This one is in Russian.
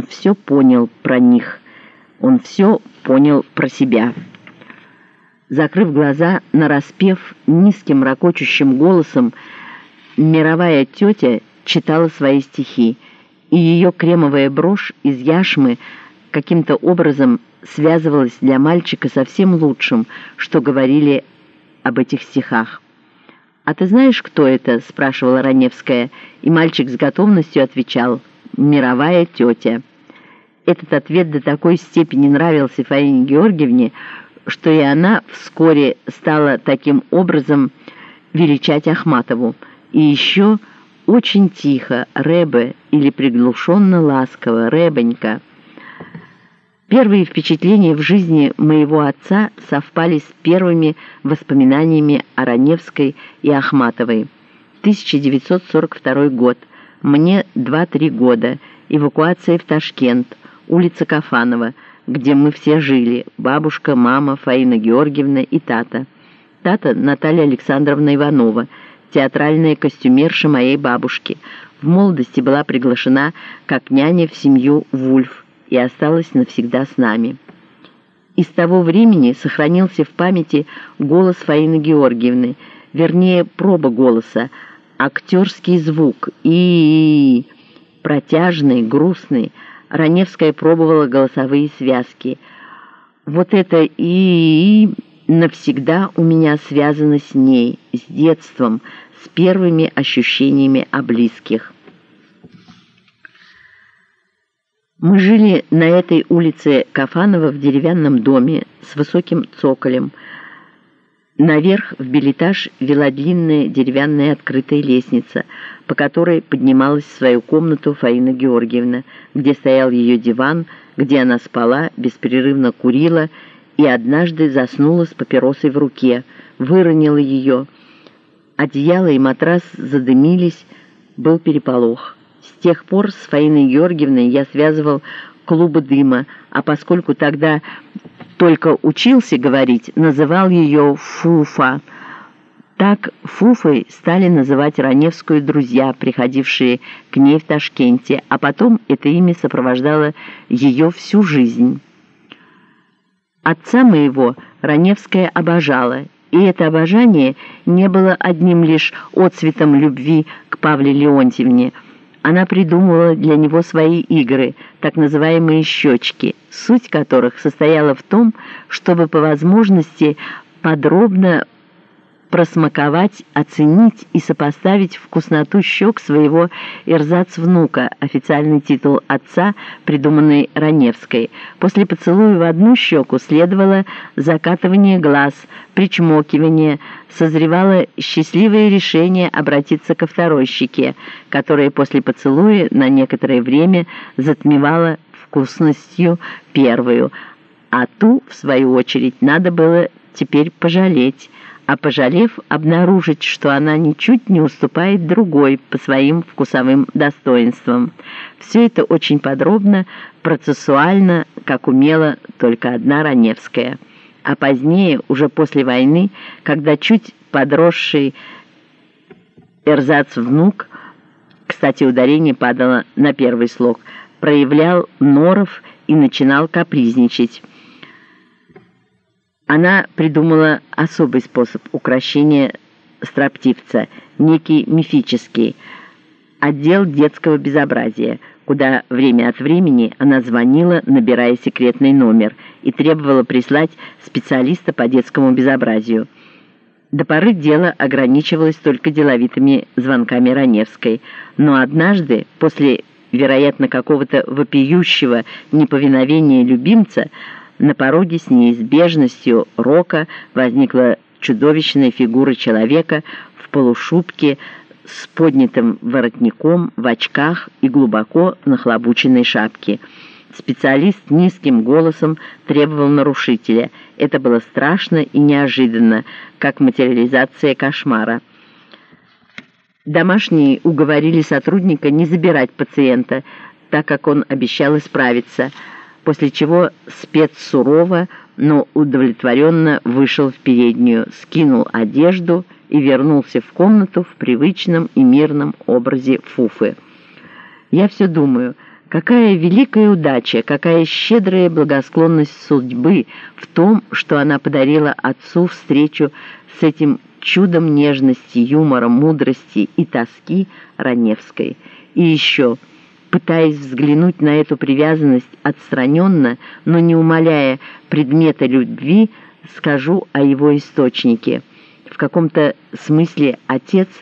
Он все понял про них. Он все понял про себя. Закрыв глаза, нараспев низким ракочущим голосом, мировая тетя читала свои стихи, и ее кремовая брошь из яшмы каким-то образом связывалась для мальчика со всем лучшим, что говорили об этих стихах. «А ты знаешь, кто это?» — спрашивала Раневская, и мальчик с готовностью отвечал «Мировая тетя». Этот ответ до такой степени нравился Фаине Георгиевне, что и она вскоре стала таким образом величать Ахматову. И еще очень тихо «Рэбе» или приглушенно ласково «Рэбонька». Первые впечатления в жизни моего отца совпали с первыми воспоминаниями о Раневской и Ахматовой. 1942 год. Мне 2-3 года. Эвакуация в Ташкент. Улица Кафанова, где мы все жили. Бабушка, мама, Фаина Георгиевна и тата. Тата Наталья Александровна Иванова, театральная костюмерша моей бабушки. В молодости была приглашена как няня в семью Вульф и осталась навсегда с нами. И с того времени сохранился в памяти голос Фаины Георгиевны, вернее, проба голоса, актерский звук и, протяжный, грустный. Раневская пробовала голосовые связки. Вот это и навсегда у меня связано с ней, с детством, с первыми ощущениями о близких. Мы жили на этой улице Кафанова в деревянном доме с высоким цоколем. Наверх в билетаж вела длинная деревянная открытая лестница, по которой поднималась в свою комнату Фаина Георгиевна, где стоял ее диван, где она спала, беспрерывно курила и однажды заснула с папиросой в руке, выронила ее. Одеяло и матрас задымились, был переполох. С тех пор с Фаиной Георгиевной я связывал клубы дыма, а поскольку тогда только учился говорить, называл ее Фуфа. Так Фуфой стали называть Раневскую друзья, приходившие к ней в Ташкенте, а потом это имя сопровождало ее всю жизнь. Отца моего Раневская обожала, и это обожание не было одним лишь отцветом любви к Павле Леонтьевне – она придумывала для него свои игры, так называемые «щечки», суть которых состояла в том, чтобы по возможности подробно просмаковать, оценить и сопоставить вкусноту щек своего ирзац-внука, официальный титул отца, придуманный Раневской. После поцелуя в одну щеку следовало закатывание глаз, причмокивание, созревало счастливое решение обратиться ко второй щеке, которая после поцелуя на некоторое время затмевала вкусностью первую, а ту, в свою очередь, надо было теперь пожалеть, а пожалев, обнаружить, что она ничуть не уступает другой по своим вкусовым достоинствам. Все это очень подробно, процессуально, как умела только одна Раневская. А позднее, уже после войны, когда чуть подросший эрзац-внук, кстати, ударение падало на первый слог, проявлял норов и начинал капризничать. Она придумала особый способ украшения строптивца, некий мифический, отдел детского безобразия, куда время от времени она звонила, набирая секретный номер, и требовала прислать специалиста по детскому безобразию. До поры дело ограничивалось только деловитыми звонками Раневской, но однажды, после, вероятно, какого-то вопиющего неповиновения любимца, на пороге с неизбежностью рока возникла чудовищная фигура человека в полушубке с поднятым воротником, в очках и глубоко нахлобученной шапке. Специалист низким голосом требовал нарушителя. Это было страшно и неожиданно, как материализация кошмара. Домашние уговорили сотрудника не забирать пациента, так как он обещал исправиться – после чего спец сурово, но удовлетворенно вышел в переднюю, скинул одежду и вернулся в комнату в привычном и мирном образе Фуфы. Я все думаю, Какая великая удача, какая щедрая благосклонность судьбы в том, что она подарила отцу встречу с этим чудом нежности, юмора, мудрости и тоски Раневской. И еще, пытаясь взглянуть на эту привязанность отстраненно, но не умаляя предмета любви, скажу о его источнике. В каком-то смысле отец –